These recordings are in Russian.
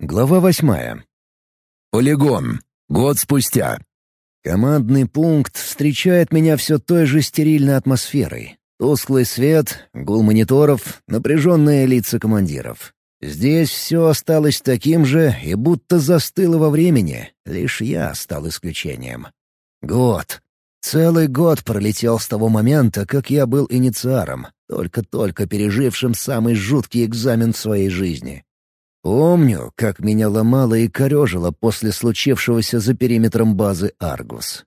Глава восьмая. Полигон. Год спустя. Командный пункт встречает меня все той же стерильной атмосферой. Тусклый свет, гул мониторов, напряженные лица командиров. Здесь все осталось таким же и будто застыло во времени, лишь я стал исключением. Год. Целый год пролетел с того момента, как я был инициаром, только-только пережившим самый жуткий экзамен в своей жизни. Помню, как меня ломало и корежило после случившегося за периметром базы «Аргус».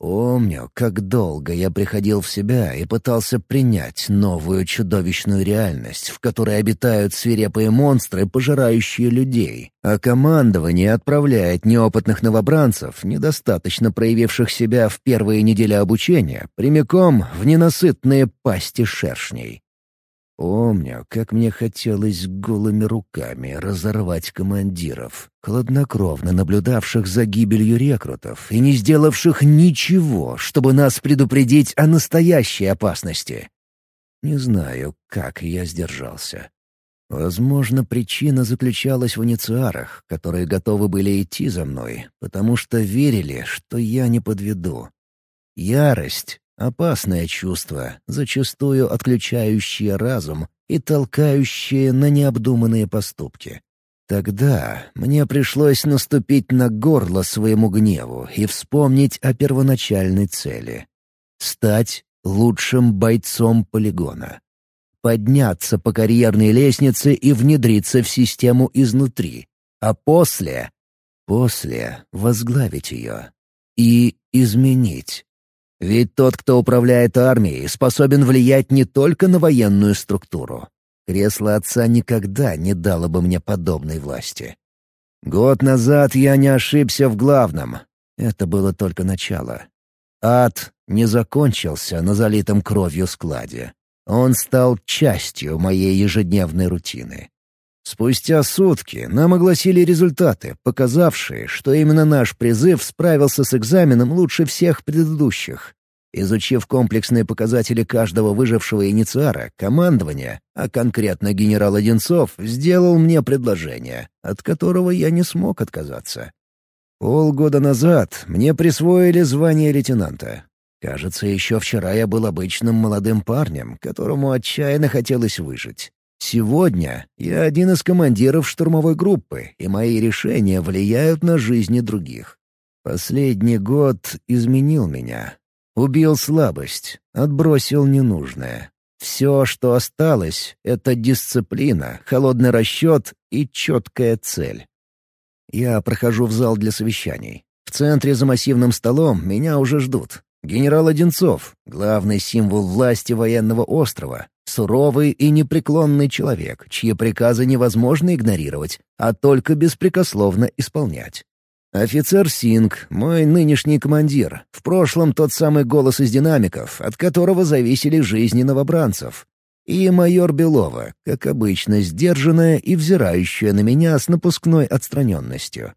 Помню, как долго я приходил в себя и пытался принять новую чудовищную реальность, в которой обитают свирепые монстры, пожирающие людей, а командование отправляет неопытных новобранцев, недостаточно проявивших себя в первые недели обучения, прямиком в ненасытные пасти шершней. Помню, как мне хотелось голыми руками разорвать командиров, хладнокровно наблюдавших за гибелью рекрутов и не сделавших ничего, чтобы нас предупредить о настоящей опасности. Не знаю, как я сдержался. Возможно, причина заключалась в инициарах, которые готовы были идти за мной, потому что верили, что я не подведу. Ярость Опасное чувство, зачастую отключающее разум и толкающее на необдуманные поступки. Тогда мне пришлось наступить на горло своему гневу и вспомнить о первоначальной цели — стать лучшим бойцом полигона. Подняться по карьерной лестнице и внедриться в систему изнутри, а после... После возглавить ее и изменить. Ведь тот, кто управляет армией, способен влиять не только на военную структуру. Кресло отца никогда не дало бы мне подобной власти. Год назад я не ошибся в главном. Это было только начало. Ад не закончился на залитом кровью складе. Он стал частью моей ежедневной рутины. Спустя сутки нам огласили результаты, показавшие, что именно наш призыв справился с экзаменом лучше всех предыдущих. Изучив комплексные показатели каждого выжившего инициара, командование, а конкретно генерал Одинцов, сделал мне предложение, от которого я не смог отказаться. Полгода назад мне присвоили звание лейтенанта. Кажется, еще вчера я был обычным молодым парнем, которому отчаянно хотелось выжить. Сегодня я один из командиров штурмовой группы, и мои решения влияют на жизни других. Последний год изменил меня. Убил слабость, отбросил ненужное. Все, что осталось — это дисциплина, холодный расчет и четкая цель. Я прохожу в зал для совещаний. В центре за массивным столом меня уже ждут. Генерал Одинцов, главный символ власти военного острова, суровый и непреклонный человек, чьи приказы невозможно игнорировать, а только беспрекословно исполнять. Офицер Синг, мой нынешний командир, в прошлом тот самый голос из динамиков, от которого зависели жизни новобранцев. И майор Белова, как обычно, сдержанная и взирающая на меня с напускной отстраненностью.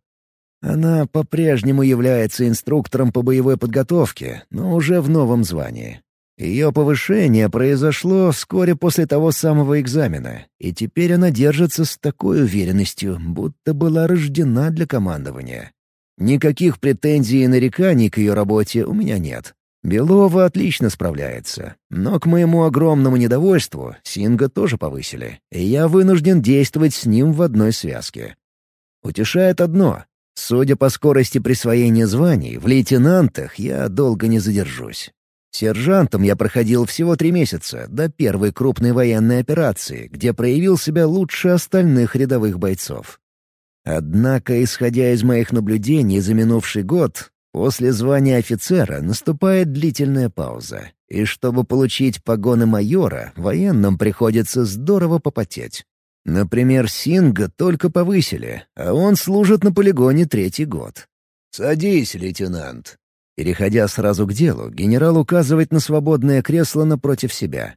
Она по-прежнему является инструктором по боевой подготовке, но уже в новом звании. Ее повышение произошло вскоре после того самого экзамена, и теперь она держится с такой уверенностью, будто была рождена для командования. Никаких претензий и нареканий к ее работе у меня нет. Белова отлично справляется, но к моему огромному недовольству Синга тоже повысили, и я вынужден действовать с ним в одной связке. Утешает одно. Судя по скорости присвоения званий, в лейтенантах я долго не задержусь. Сержантом я проходил всего три месяца, до первой крупной военной операции, где проявил себя лучше остальных рядовых бойцов. Однако, исходя из моих наблюдений за минувший год, после звания офицера наступает длительная пауза, и чтобы получить погоны майора, военным приходится здорово попотеть. Например, Синга только повысили, а он служит на полигоне третий год. «Садись, лейтенант». Переходя сразу к делу, генерал указывает на свободное кресло напротив себя.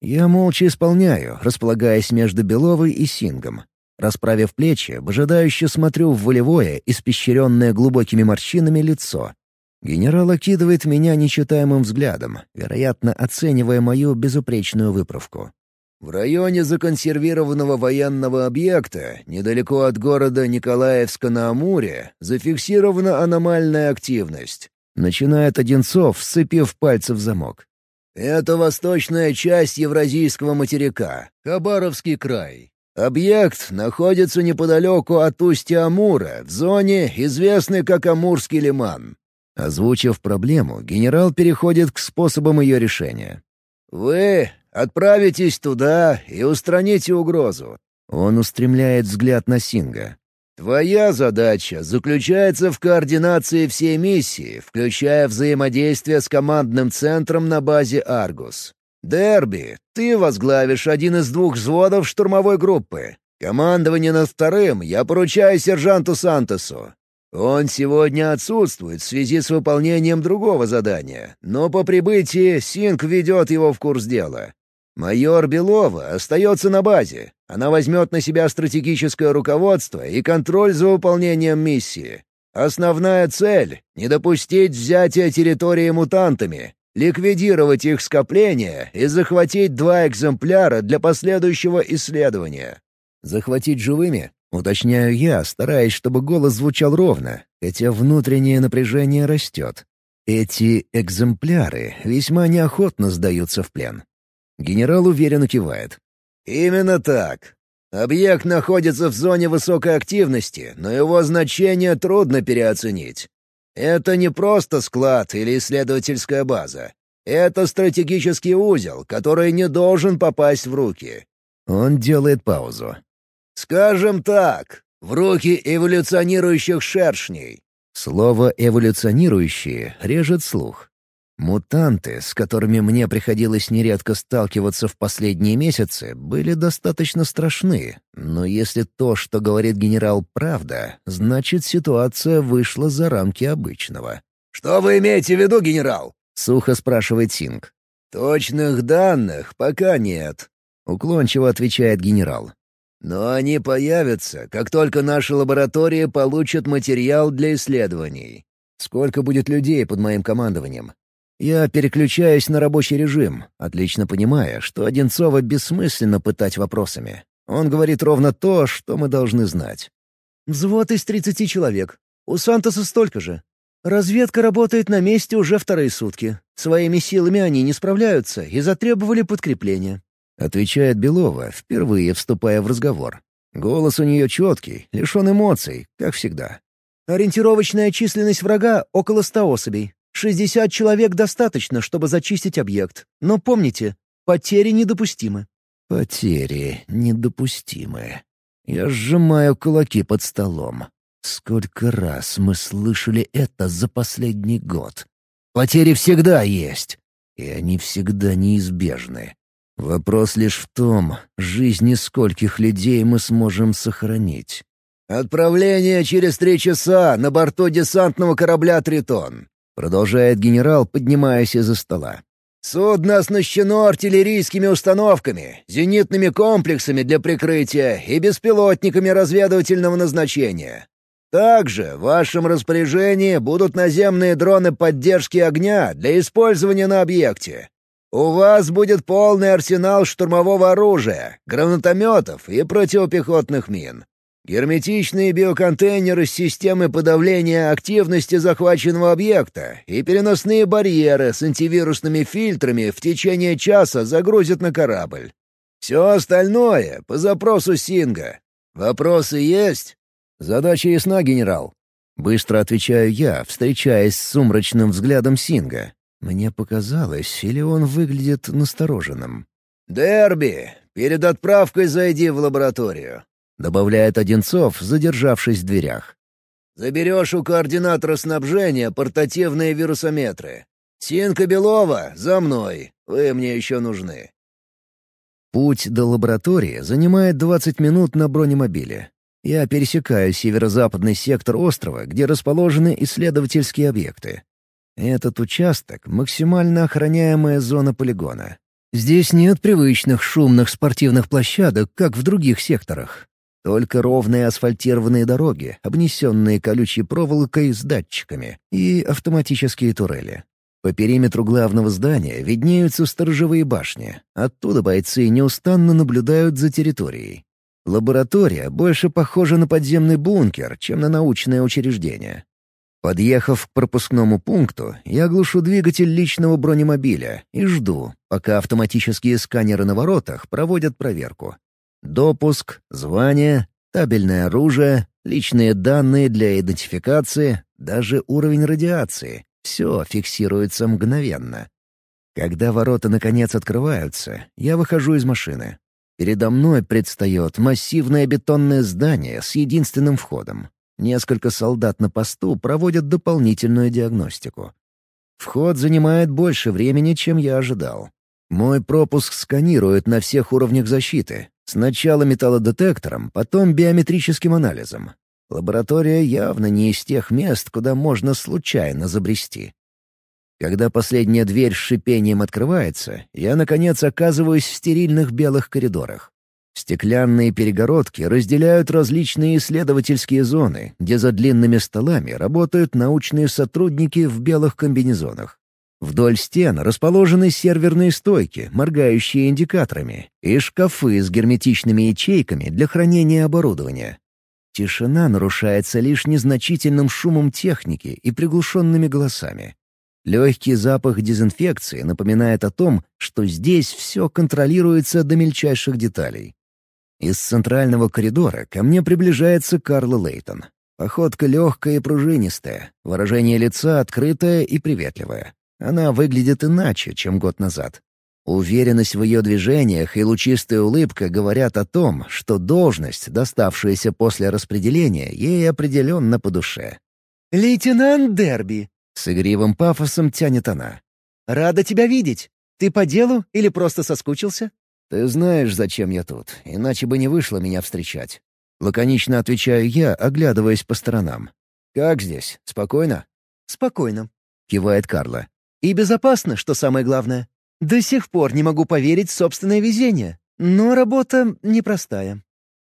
Я молча исполняю, располагаясь между Беловой и Сингом, Расправив плечи, выжидающе смотрю в волевое, испещренное глубокими морщинами лицо. Генерал окидывает меня нечитаемым взглядом, вероятно, оценивая мою безупречную выправку. В районе законсервированного военного объекта, недалеко от города Николаевска на Амуре, зафиксирована аномальная активность. Начинает Одинцов, сцепив пальцы в замок. Это восточная часть Евразийского материка, Хабаровский край. Объект находится неподалеку от устья Амура, в зоне, известной как Амурский лиман. Озвучив проблему, генерал переходит к способам ее решения. «Вы отправитесь туда и устраните угрозу». Он устремляет взгляд на Синга. «Твоя задача заключается в координации всей миссии, включая взаимодействие с командным центром на базе «Аргус». «Дерби, ты возглавишь один из двух взводов штурмовой группы. Командование над вторым я поручаю сержанту Сантосу. Он сегодня отсутствует в связи с выполнением другого задания, но по прибытии Синг ведет его в курс дела. Майор Белова остается на базе. Она возьмет на себя стратегическое руководство и контроль за выполнением миссии. Основная цель — не допустить взятия территории мутантами, ликвидировать их скопление и захватить два экземпляра для последующего исследования. Захватить живыми? Уточняю я, стараясь, чтобы голос звучал ровно, хотя внутреннее напряжение растет. Эти экземпляры весьма неохотно сдаются в плен. Генерал уверенно кивает. «Именно так. Объект находится в зоне высокой активности, но его значение трудно переоценить. Это не просто склад или исследовательская база. Это стратегический узел, который не должен попасть в руки. Он делает паузу. Скажем так, в руки эволюционирующих шершней. Слово «эволюционирующие» режет слух. Мутанты, с которыми мне приходилось нередко сталкиваться в последние месяцы, были достаточно страшны, но если то, что говорит генерал, правда, значит ситуация вышла за рамки обычного. «Что вы имеете в виду, генерал?» — сухо спрашивает Синг. «Точных данных пока нет», — уклончиво отвечает генерал. «Но они появятся, как только наши лаборатории получат материал для исследований. Сколько будет людей под моим командованием? Я переключаюсь на рабочий режим, отлично понимая, что Одинцова бессмысленно пытать вопросами. Он говорит ровно то, что мы должны знать. «Взвод из 30 человек. У Сантоса столько же. Разведка работает на месте уже вторые сутки. Своими силами они не справляются и затребовали подкрепление», — отвечает Белова, впервые вступая в разговор. Голос у нее четкий, лишен эмоций, как всегда. «Ориентировочная численность врага — около ста особей. Шестьдесят человек достаточно, чтобы зачистить объект. Но помните, потери недопустимы». «Потери недопустимы». Я сжимаю кулаки под столом. Сколько раз мы слышали это за последний год? Потери всегда есть, и они всегда неизбежны. Вопрос лишь в том, жизни скольких людей мы сможем сохранить. «Отправление через три часа на борту десантного корабля «Тритон». Продолжает генерал, поднимаясь из-за стола. «Судно оснащено артиллерийскими установками, зенитными комплексами для прикрытия и беспилотниками разведывательного назначения. Также в вашем распоряжении будут наземные дроны поддержки огня для использования на объекте. У вас будет полный арсенал штурмового оружия, гранатометов и противопехотных мин. Герметичные биоконтейнеры с системой подавления активности захваченного объекта и переносные барьеры с антивирусными фильтрами в течение часа загрузят на корабль. Все остальное по запросу Синга. Вопросы есть? Задача ясна, генерал. Быстро отвечаю я, встречаясь с сумрачным взглядом Синга. Мне показалось, или он выглядит настороженным. «Дерби, перед отправкой зайди в лабораторию. — добавляет Одинцов, задержавшись в дверях. «Заберешь у координатора снабжения портативные вирусометры. Синка Белова, за мной. Вы мне еще нужны». Путь до лаборатории занимает 20 минут на бронемобиле. Я пересекаю северо-западный сектор острова, где расположены исследовательские объекты. Этот участок — максимально охраняемая зона полигона. Здесь нет привычных шумных спортивных площадок, как в других секторах. Только ровные асфальтированные дороги, обнесенные колючей проволокой с датчиками, и автоматические турели. По периметру главного здания виднеются сторожевые башни. Оттуда бойцы неустанно наблюдают за территорией. Лаборатория больше похожа на подземный бункер, чем на научное учреждение. Подъехав к пропускному пункту, я глушу двигатель личного бронемобиля и жду, пока автоматические сканеры на воротах проводят проверку. Допуск, звание, табельное оружие, личные данные для идентификации, даже уровень радиации — все фиксируется мгновенно. Когда ворота наконец открываются, я выхожу из машины. Передо мной предстает массивное бетонное здание с единственным входом. Несколько солдат на посту проводят дополнительную диагностику. Вход занимает больше времени, чем я ожидал. Мой пропуск сканируют на всех уровнях защиты. Сначала металлодетектором, потом биометрическим анализом. Лаборатория явно не из тех мест, куда можно случайно забрести. Когда последняя дверь с шипением открывается, я, наконец, оказываюсь в стерильных белых коридорах. Стеклянные перегородки разделяют различные исследовательские зоны, где за длинными столами работают научные сотрудники в белых комбинезонах. Вдоль стен расположены серверные стойки, моргающие индикаторами, и шкафы с герметичными ячейками для хранения оборудования. Тишина нарушается лишь незначительным шумом техники и приглушенными голосами. Легкий запах дезинфекции напоминает о том, что здесь все контролируется до мельчайших деталей. Из центрального коридора ко мне приближается Карла Лейтон. Походка легкая и пружинистая, выражение лица открытое и приветливое. Она выглядит иначе, чем год назад. Уверенность в ее движениях и лучистая улыбка говорят о том, что должность, доставшаяся после распределения, ей определенно по душе. «Лейтенант Дерби!» — с игривым пафосом тянет она. «Рада тебя видеть. Ты по делу или просто соскучился?» «Ты знаешь, зачем я тут, иначе бы не вышло меня встречать». Лаконично отвечаю я, оглядываясь по сторонам. «Как здесь? Спокойно?» «Спокойно», — кивает Карла. «И безопасно, что самое главное. До сих пор не могу поверить в собственное везение. Но работа непростая».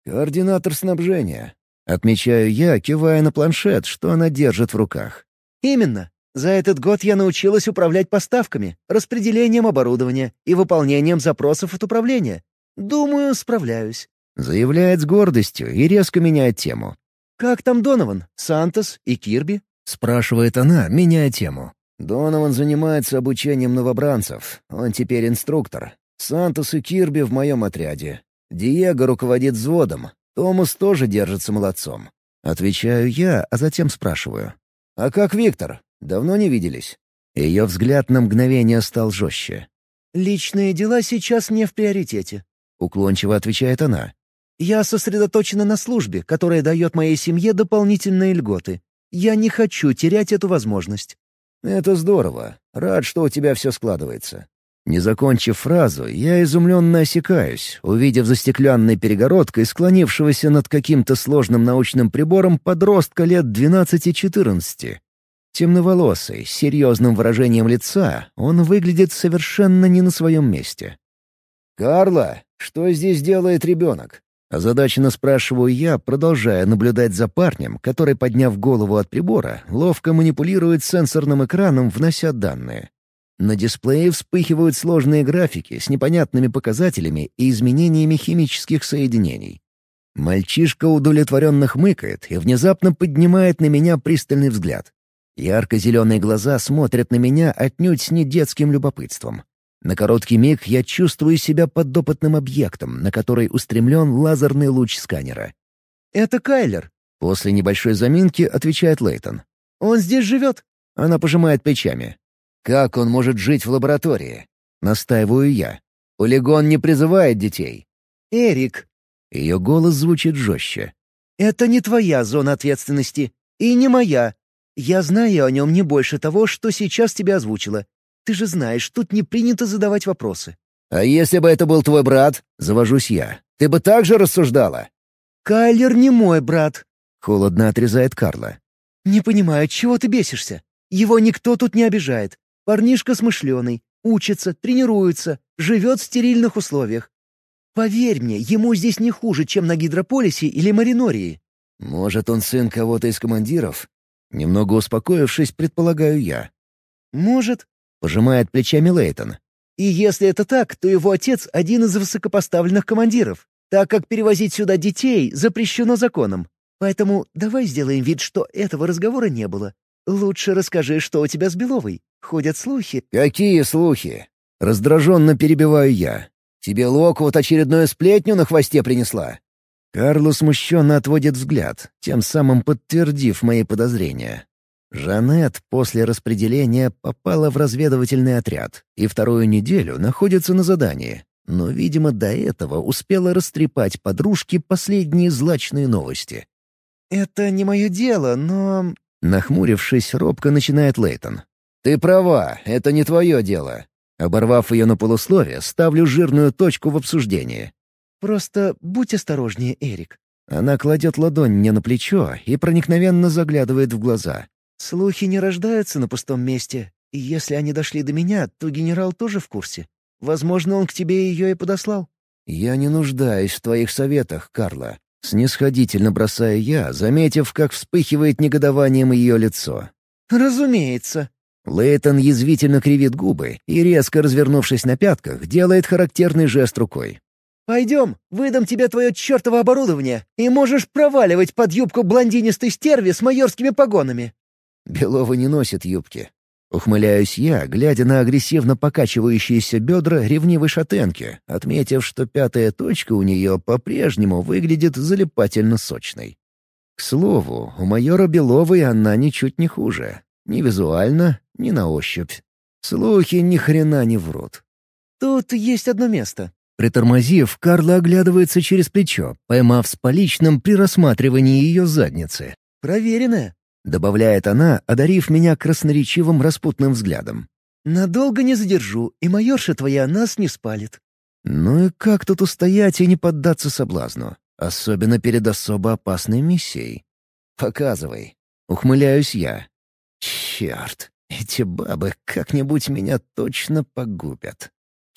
«Координатор снабжения», — отмечаю я, кивая на планшет, что она держит в руках. «Именно. За этот год я научилась управлять поставками, распределением оборудования и выполнением запросов от управления. Думаю, справляюсь». Заявляет с гордостью и резко меняет тему. «Как там Донован, Сантос и Кирби?» Спрашивает она, меняя тему. Донован занимается обучением новобранцев. Он теперь инструктор. Сантос и Кирби в моем отряде. Диего руководит взводом. Томас тоже держится молодцом. Отвечаю я, а затем спрашиваю. «А как Виктор? Давно не виделись?» Ее взгляд на мгновение стал жестче. «Личные дела сейчас не в приоритете», — уклончиво отвечает она. «Я сосредоточена на службе, которая дает моей семье дополнительные льготы. Я не хочу терять эту возможность». «Это здорово. Рад, что у тебя все складывается». Не закончив фразу, я изумленно осекаюсь, увидев за стеклянной перегородкой склонившегося над каким-то сложным научным прибором подростка лет 12-14. Темноволосый, с серьезным выражением лица, он выглядит совершенно не на своем месте. «Карла, что здесь делает ребенок?» Озадаченно спрашиваю я, продолжая наблюдать за парнем, который, подняв голову от прибора, ловко манипулирует сенсорным экраном, внося данные. На дисплее вспыхивают сложные графики с непонятными показателями и изменениями химических соединений. Мальчишка удовлетворенно хмыкает и внезапно поднимает на меня пристальный взгляд. Ярко-зеленые глаза смотрят на меня отнюдь с не детским любопытством. На короткий миг я чувствую себя подопытным объектом, на который устремлен лазерный луч сканера. «Это Кайлер», — после небольшой заминки отвечает Лейтон. «Он здесь живет?» Она пожимает плечами. «Как он может жить в лаборатории?» — настаиваю я. «Полигон не призывает детей». «Эрик». Ее голос звучит жестче. «Это не твоя зона ответственности. И не моя. Я знаю о нем не больше того, что сейчас тебе озвучила. Ты же знаешь, тут не принято задавать вопросы». «А если бы это был твой брат?» — завожусь я. «Ты бы так же рассуждала?» «Кайлер не мой брат», — холодно отрезает Карла. «Не понимаю, чего ты бесишься? Его никто тут не обижает. Парнишка смышленый, учится, тренируется, живет в стерильных условиях. Поверь мне, ему здесь не хуже, чем на Гидрополисе или Маринории». «Может, он сын кого-то из командиров?» Немного успокоившись, предполагаю я. «Может. — пожимает плечами Лейтон. «И если это так, то его отец — один из высокопоставленных командиров, так как перевозить сюда детей запрещено законом. Поэтому давай сделаем вид, что этого разговора не было. Лучше расскажи, что у тебя с Беловой. Ходят слухи». «Какие слухи?» Раздраженно перебиваю я. «Тебе Локвуд очередную сплетню на хвосте принесла?» Карло смущенно отводит взгляд, тем самым подтвердив мои подозрения. Жанет после распределения попала в разведывательный отряд и вторую неделю находится на задании, но, видимо, до этого успела растрепать подружке последние злачные новости. «Это не мое дело, но...» Нахмурившись, робко начинает Лейтон. «Ты права, это не твое дело». Оборвав ее на полусловие, ставлю жирную точку в обсуждении. «Просто будь осторожнее, Эрик». Она кладет ладонь мне на плечо и проникновенно заглядывает в глаза. «Слухи не рождаются на пустом месте, и если они дошли до меня, то генерал тоже в курсе. Возможно, он к тебе ее и подослал». «Я не нуждаюсь в твоих советах, Карла», — снисходительно бросаю я, заметив, как вспыхивает негодованием ее лицо. «Разумеется». Лейтон язвительно кривит губы и, резко развернувшись на пятках, делает характерный жест рукой. «Пойдем, выдам тебе твое чертово оборудование, и можешь проваливать под юбку блондинистой стерви с майорскими погонами». Белова не носит юбки. Ухмыляюсь я, глядя на агрессивно покачивающиеся бедра ревнивой шатенки, отметив, что пятая точка у нее по-прежнему выглядит залипательно сочной. К слову, у майора Беловой она ничуть не хуже. Ни визуально, ни на ощупь. Слухи ни хрена не врут. «Тут есть одно место». Притормозив, Карла оглядывается через плечо, поймав с поличным при рассматривании ее задницы. «Проверенное. — добавляет она, одарив меня красноречивым распутным взглядом. «Надолго не задержу, и майорша твоя нас не спалит». «Ну и как тут устоять и не поддаться соблазну? Особенно перед особо опасной миссией. Показывай». Ухмыляюсь я. «Черт, эти бабы как-нибудь меня точно погубят».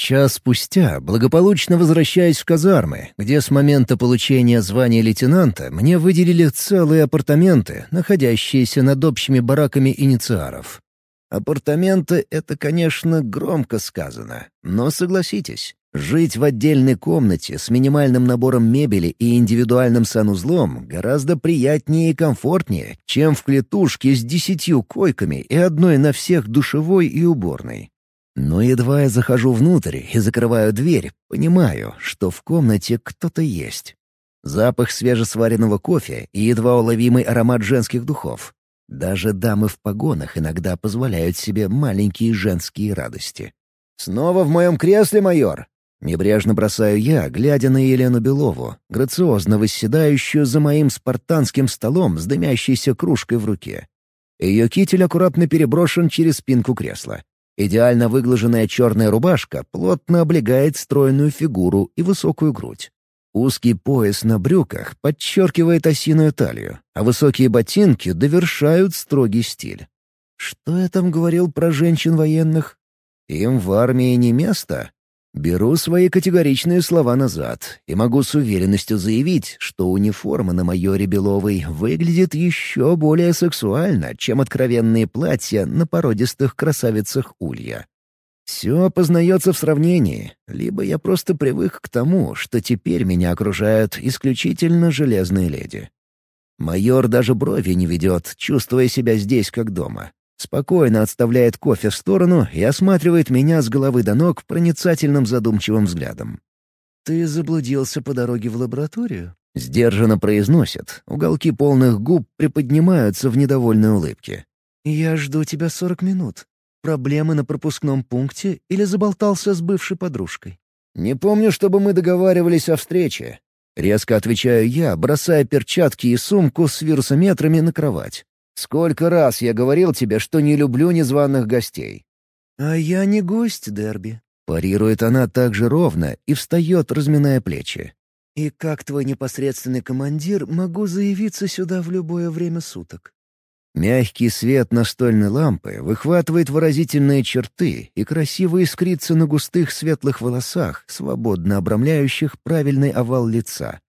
Час спустя благополучно возвращаюсь в казармы, где с момента получения звания лейтенанта мне выделили целые апартаменты, находящиеся над общими бараками инициаров. Апартаменты — это, конечно, громко сказано, но согласитесь, жить в отдельной комнате с минимальным набором мебели и индивидуальным санузлом гораздо приятнее и комфортнее, чем в клетушке с десятью койками и одной на всех душевой и уборной. Но едва я захожу внутрь и закрываю дверь, понимаю, что в комнате кто-то есть. Запах свежесваренного кофе и едва уловимый аромат женских духов. Даже дамы в погонах иногда позволяют себе маленькие женские радости. «Снова в моем кресле, майор?» Небрежно бросаю я, глядя на Елену Белову, грациозно восседающую за моим спартанским столом с дымящейся кружкой в руке. Ее китель аккуратно переброшен через спинку кресла. Идеально выглаженная черная рубашка плотно облегает стройную фигуру и высокую грудь. Узкий пояс на брюках подчеркивает осиную талию, а высокие ботинки довершают строгий стиль. Что я там говорил про женщин военных? Им в армии не место? Беру свои категоричные слова назад и могу с уверенностью заявить, что униформа на майоре Беловой выглядит еще более сексуально, чем откровенные платья на породистых красавицах Улья. Все познается в сравнении, либо я просто привык к тому, что теперь меня окружают исключительно железные леди. Майор даже брови не ведет, чувствуя себя здесь как дома. Спокойно отставляет кофе в сторону и осматривает меня с головы до ног проницательным задумчивым взглядом. «Ты заблудился по дороге в лабораторию?» Сдержанно произносит, уголки полных губ приподнимаются в недовольной улыбке. «Я жду тебя сорок минут. Проблемы на пропускном пункте или заболтался с бывшей подружкой?» «Не помню, чтобы мы договаривались о встрече». Резко отвечаю я, бросая перчатки и сумку с вирусометрами на кровать. Сколько раз я говорил тебе, что не люблю незваных гостей?» «А я не гость, Дерби», — парирует она так же ровно и встает, разминая плечи. «И как твой непосредственный командир могу заявиться сюда в любое время суток?» Мягкий свет настольной лампы выхватывает выразительные черты и красиво искрится на густых светлых волосах, свободно обрамляющих правильный овал лица.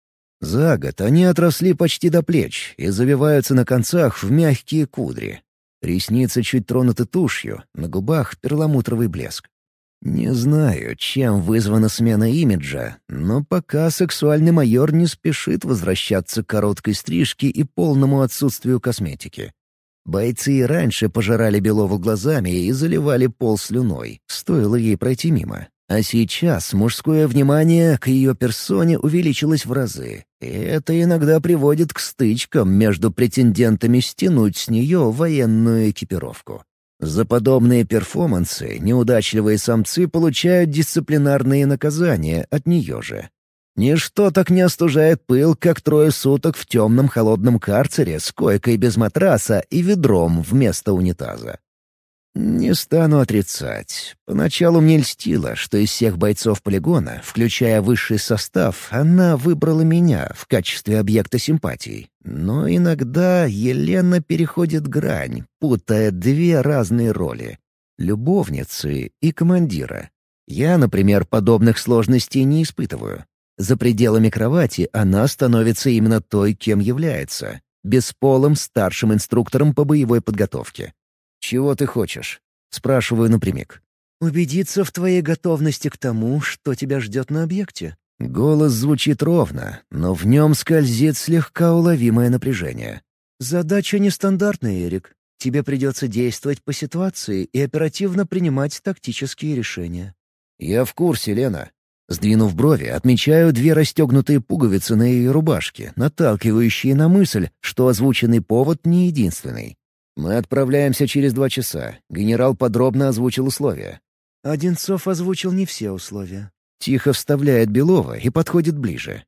За год они отросли почти до плеч и завиваются на концах в мягкие кудри. Ресницы чуть тронуты тушью, на губах перламутровый блеск. Не знаю, чем вызвана смена имиджа, но пока сексуальный майор не спешит возвращаться к короткой стрижке и полному отсутствию косметики. Бойцы и раньше пожирали Белову глазами и заливали пол слюной, стоило ей пройти мимо. А сейчас мужское внимание к ее персоне увеличилось в разы, и это иногда приводит к стычкам между претендентами стянуть с нее военную экипировку. За подобные перформансы неудачливые самцы получают дисциплинарные наказания от нее же. Ничто так не остужает пыл, как трое суток в темном холодном карцере с койкой без матраса и ведром вместо унитаза. Не стану отрицать. Поначалу мне льстило, что из всех бойцов полигона, включая высший состав, она выбрала меня в качестве объекта симпатий. Но иногда Елена переходит грань, путая две разные роли — любовницы и командира. Я, например, подобных сложностей не испытываю. За пределами кровати она становится именно той, кем является — бесполым старшим инструктором по боевой подготовке. «Чего ты хочешь?» — спрашиваю напрямик. «Убедиться в твоей готовности к тому, что тебя ждет на объекте». Голос звучит ровно, но в нем скользит слегка уловимое напряжение. «Задача нестандартная, Эрик. Тебе придется действовать по ситуации и оперативно принимать тактические решения». «Я в курсе, Лена». Сдвинув брови, отмечаю две расстегнутые пуговицы на ее рубашке, наталкивающие на мысль, что озвученный повод не единственный. «Мы отправляемся через два часа. Генерал подробно озвучил условия». Одинцов озвучил не все условия. Тихо вставляет Белова и подходит ближе.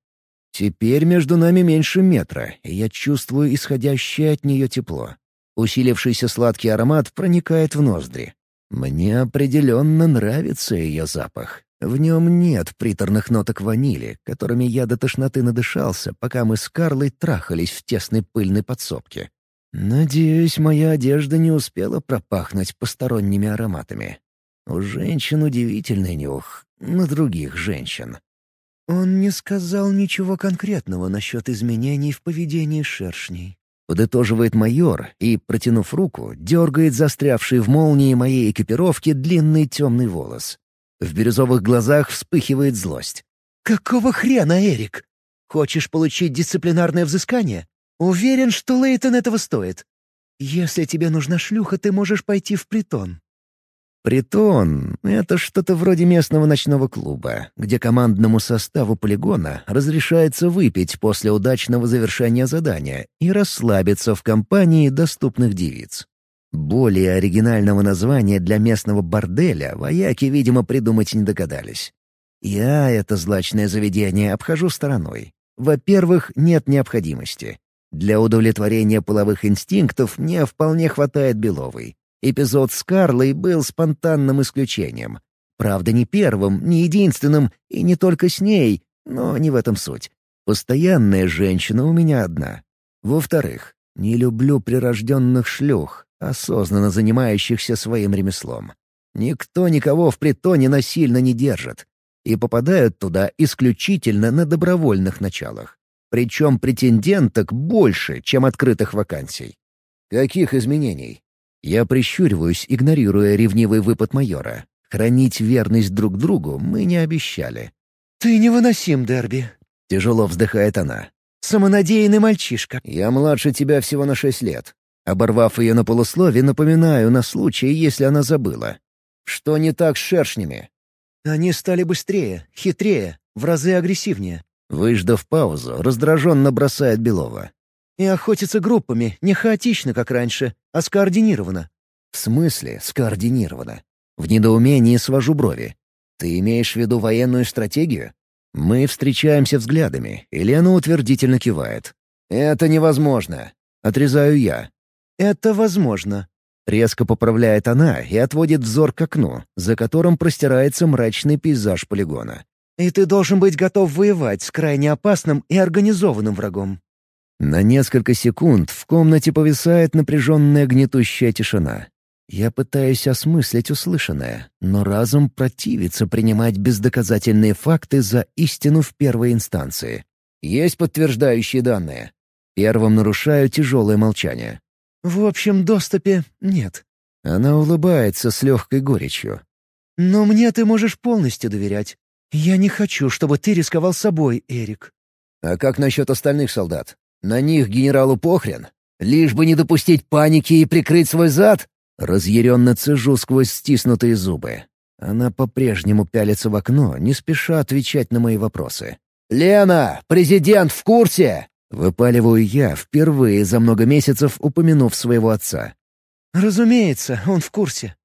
Теперь между нами меньше метра, и я чувствую исходящее от нее тепло. Усилившийся сладкий аромат проникает в ноздри. Мне определенно нравится ее запах. В нем нет приторных ноток ванили, которыми я до тошноты надышался, пока мы с Карлой трахались в тесной пыльной подсобке. Надеюсь, моя одежда не успела пропахнуть посторонними ароматами. У женщин удивительный нюх на других женщин. Он не сказал ничего конкретного насчет изменений в поведении шершней. Подытоживает майор и, протянув руку, дергает застрявший в молнии моей экипировки длинный темный волос. В бирюзовых глазах вспыхивает злость. «Какого хрена, Эрик? Хочешь получить дисциплинарное взыскание? Уверен, что Лейтон этого стоит. Если тебе нужна шлюха, ты можешь пойти в притон». Притон — это что-то вроде местного ночного клуба, где командному составу полигона разрешается выпить после удачного завершения задания и расслабиться в компании доступных девиц. Более оригинального названия для местного борделя вояки, видимо, придумать не догадались. Я это злачное заведение обхожу стороной. Во-первых, нет необходимости. Для удовлетворения половых инстинктов мне вполне хватает Беловой. Эпизод с Карлой был спонтанным исключением. Правда, не первым, не единственным, и не только с ней, но не в этом суть. Постоянная женщина у меня одна. Во-вторых, не люблю прирожденных шлюх, осознанно занимающихся своим ремеслом. Никто никого в притоне насильно не держит. И попадают туда исключительно на добровольных началах. Причем претенденток больше, чем открытых вакансий. Каких изменений? Я прищуриваюсь, игнорируя ревнивый выпад майора. Хранить верность друг другу мы не обещали. «Ты невыносим, Дерби», — тяжело вздыхает она. «Самонадеянный мальчишка». «Я младше тебя всего на шесть лет». Оборвав ее на полуслове, напоминаю на случай, если она забыла. «Что не так с шершнями?» «Они стали быстрее, хитрее, в разы агрессивнее. Выждав паузу, раздраженно бросает Белова. «И охотятся группами, не хаотично, как раньше, а скоординированно». «В смысле скоординированно?» В недоумении свожу брови. «Ты имеешь в виду военную стратегию?» Мы встречаемся взглядами, и Лена утвердительно кивает. «Это невозможно», — отрезаю я. «Это возможно», — резко поправляет она и отводит взор к окну, за которым простирается мрачный пейзаж полигона. И ты должен быть готов воевать с крайне опасным и организованным врагом». На несколько секунд в комнате повисает напряженная гнетущая тишина. Я пытаюсь осмыслить услышанное, но разум противится принимать бездоказательные факты за истину в первой инстанции. Есть подтверждающие данные. Первым нарушаю тяжелое молчание. В общем доступе нет. Она улыбается с легкой горечью. Но мне ты можешь полностью доверять. Я не хочу, чтобы ты рисковал собой, Эрик. А как насчет остальных солдат? На них генералу похрен? Лишь бы не допустить паники и прикрыть свой зад? Разъяренно цежу сквозь стиснутые зубы. Она по-прежнему пялится в окно, не спеша отвечать на мои вопросы. «Лена, президент в курсе?» Выпаливаю я, впервые за много месяцев упомянув своего отца. «Разумеется, он в курсе».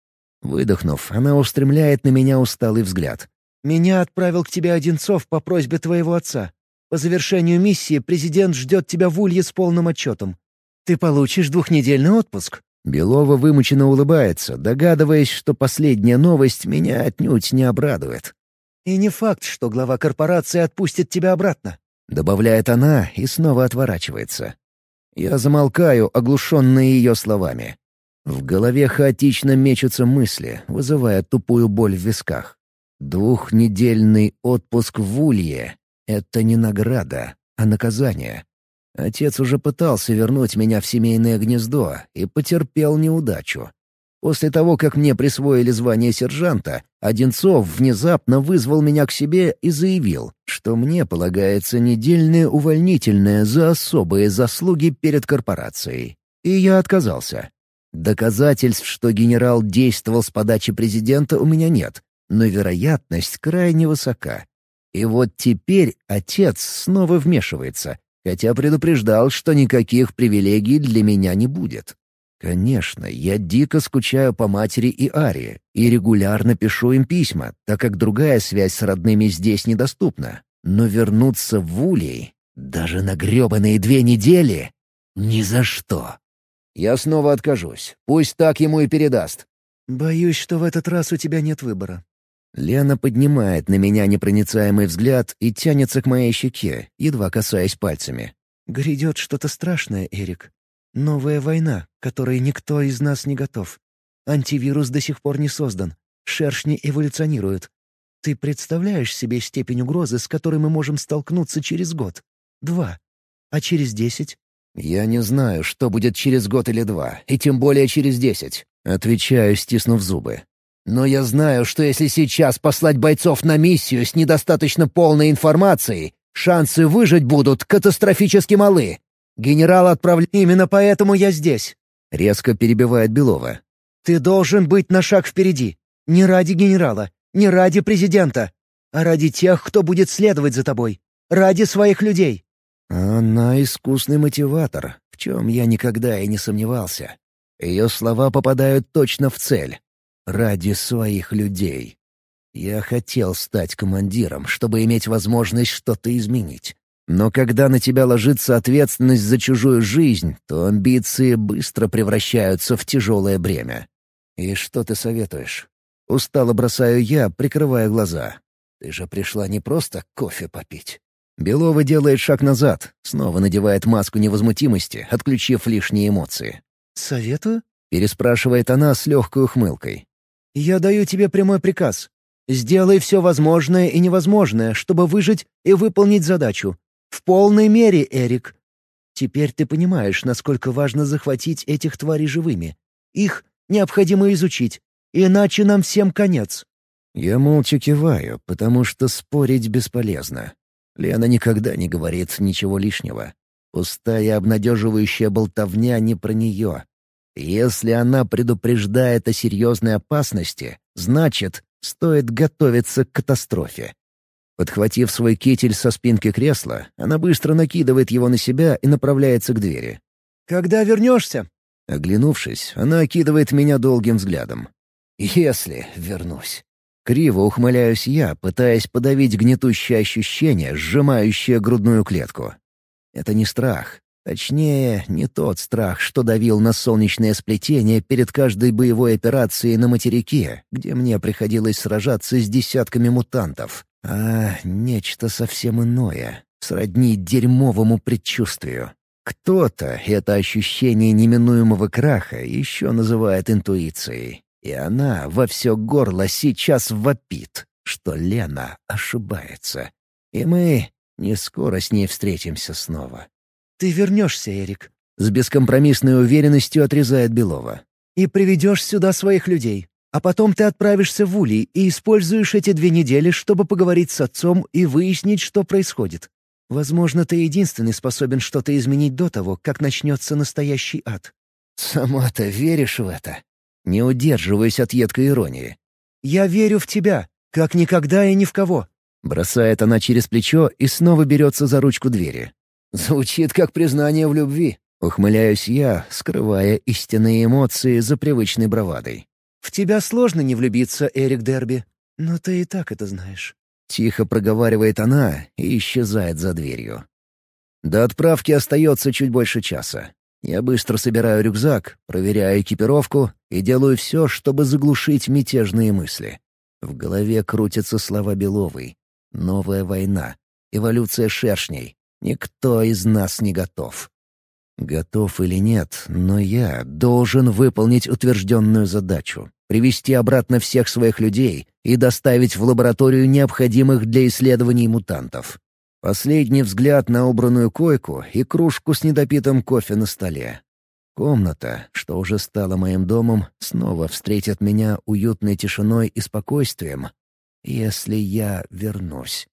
Выдохнув, она устремляет на меня усталый взгляд. «Меня отправил к тебе Одинцов по просьбе твоего отца. По завершению миссии президент ждет тебя в Улье с полным отчетом. Ты получишь двухнедельный отпуск». Белова вымученно улыбается, догадываясь, что последняя новость меня отнюдь не обрадует. «И не факт, что глава корпорации отпустит тебя обратно», — добавляет она и снова отворачивается. Я замолкаю, оглушенный ее словами. В голове хаотично мечутся мысли, вызывая тупую боль в висках. Двухнедельный отпуск в Улье — это не награда, а наказание. Отец уже пытался вернуть меня в семейное гнездо и потерпел неудачу. После того, как мне присвоили звание сержанта, Одинцов внезапно вызвал меня к себе и заявил, что мне полагается недельное увольнительное за особые заслуги перед корпорацией. И я отказался. Доказательств, что генерал действовал с подачи президента, у меня нет, но вероятность крайне высока. И вот теперь отец снова вмешивается, хотя предупреждал, что никаких привилегий для меня не будет. Конечно, я дико скучаю по матери и Аре и регулярно пишу им письма, так как другая связь с родными здесь недоступна. Но вернуться в Улей, даже на гребаные две недели, ни за что. Я снова откажусь. Пусть так ему и передаст. «Боюсь, что в этот раз у тебя нет выбора». Лена поднимает на меня непроницаемый взгляд и тянется к моей щеке, едва касаясь пальцами. «Грядет что-то страшное, Эрик. Новая война, которой никто из нас не готов. Антивирус до сих пор не создан. Шершни эволюционируют. Ты представляешь себе степень угрозы, с которой мы можем столкнуться через год? Два. А через десять? «Я не знаю, что будет через год или два, и тем более через десять», — отвечаю, стиснув зубы. «Но я знаю, что если сейчас послать бойцов на миссию с недостаточно полной информацией, шансы выжить будут катастрофически малы. Генерал отправляет... «Именно поэтому я здесь», — резко перебивает Белова. «Ты должен быть на шаг впереди. Не ради генерала, не ради президента, а ради тех, кто будет следовать за тобой. Ради своих людей». Она искусный мотиватор, в чем я никогда и не сомневался. Ее слова попадают точно в цель. Ради своих людей. Я хотел стать командиром, чтобы иметь возможность что-то изменить. Но когда на тебя ложится ответственность за чужую жизнь, то амбиции быстро превращаются в тяжелое бремя. И что ты советуешь? Устало бросаю я, прикрывая глаза. Ты же пришла не просто кофе попить. Белова делает шаг назад, снова надевает маску невозмутимости, отключив лишние эмоции. «Советую?» — переспрашивает она с легкой ухмылкой. «Я даю тебе прямой приказ. Сделай все возможное и невозможное, чтобы выжить и выполнить задачу. В полной мере, Эрик. Теперь ты понимаешь, насколько важно захватить этих тварей живыми. Их необходимо изучить, иначе нам всем конец». Я молча киваю, потому что спорить бесполезно. Лена никогда не говорит ничего лишнего. Пустая обнадеживающая болтовня не про нее. Если она предупреждает о серьезной опасности, значит, стоит готовиться к катастрофе. Подхватив свой китель со спинки кресла, она быстро накидывает его на себя и направляется к двери. «Когда вернешься?» Оглянувшись, она окидывает меня долгим взглядом. «Если вернусь». Криво ухмыляюсь я, пытаясь подавить гнетущее ощущение, сжимающее грудную клетку. Это не страх. Точнее, не тот страх, что давил на солнечное сплетение перед каждой боевой операцией на материке, где мне приходилось сражаться с десятками мутантов а нечто совсем иное, сродни дерьмовому предчувствию. Кто-то это ощущение неминуемого краха еще называет интуицией, и она во все горло сейчас вопит, что Лена ошибается. И мы не скоро с ней встретимся снова. «Ты вернешься, Эрик», — С бескомпромиссной уверенностью отрезает Белова. «И приведешь сюда своих людей. А потом ты отправишься в Улей и используешь эти две недели, чтобы поговорить с отцом и выяснить, что происходит. Возможно, ты единственный способен что-то изменить до того, как начнется настоящий ад». «Сама-то веришь в это?» Не удерживаясь от едкой иронии. «Я верю в тебя, как никогда и ни в кого». Бросает она через плечо и снова берется за ручку двери. Звучит как признание в любви. Ухмыляюсь я, скрывая истинные эмоции за привычной бравадой. «В тебя сложно не влюбиться, Эрик Дерби, но ты и так это знаешь». Тихо проговаривает она и исчезает за дверью. До отправки остается чуть больше часа. Я быстро собираю рюкзак, проверяю экипировку и делаю все, чтобы заглушить мятежные мысли. В голове крутятся слова Беловой. «Новая война. Эволюция шершней. Никто из нас не готов». Готов или нет, но я должен выполнить утвержденную задачу — привести обратно всех своих людей и доставить в лабораторию необходимых для исследований мутантов. Последний взгляд на убранную койку и кружку с недопитым кофе на столе. Комната, что уже стала моим домом, снова встретит меня уютной тишиной и спокойствием, если я вернусь.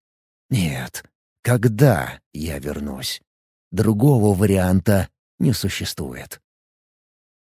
Нет, когда я вернусь. Другого варианта не существует.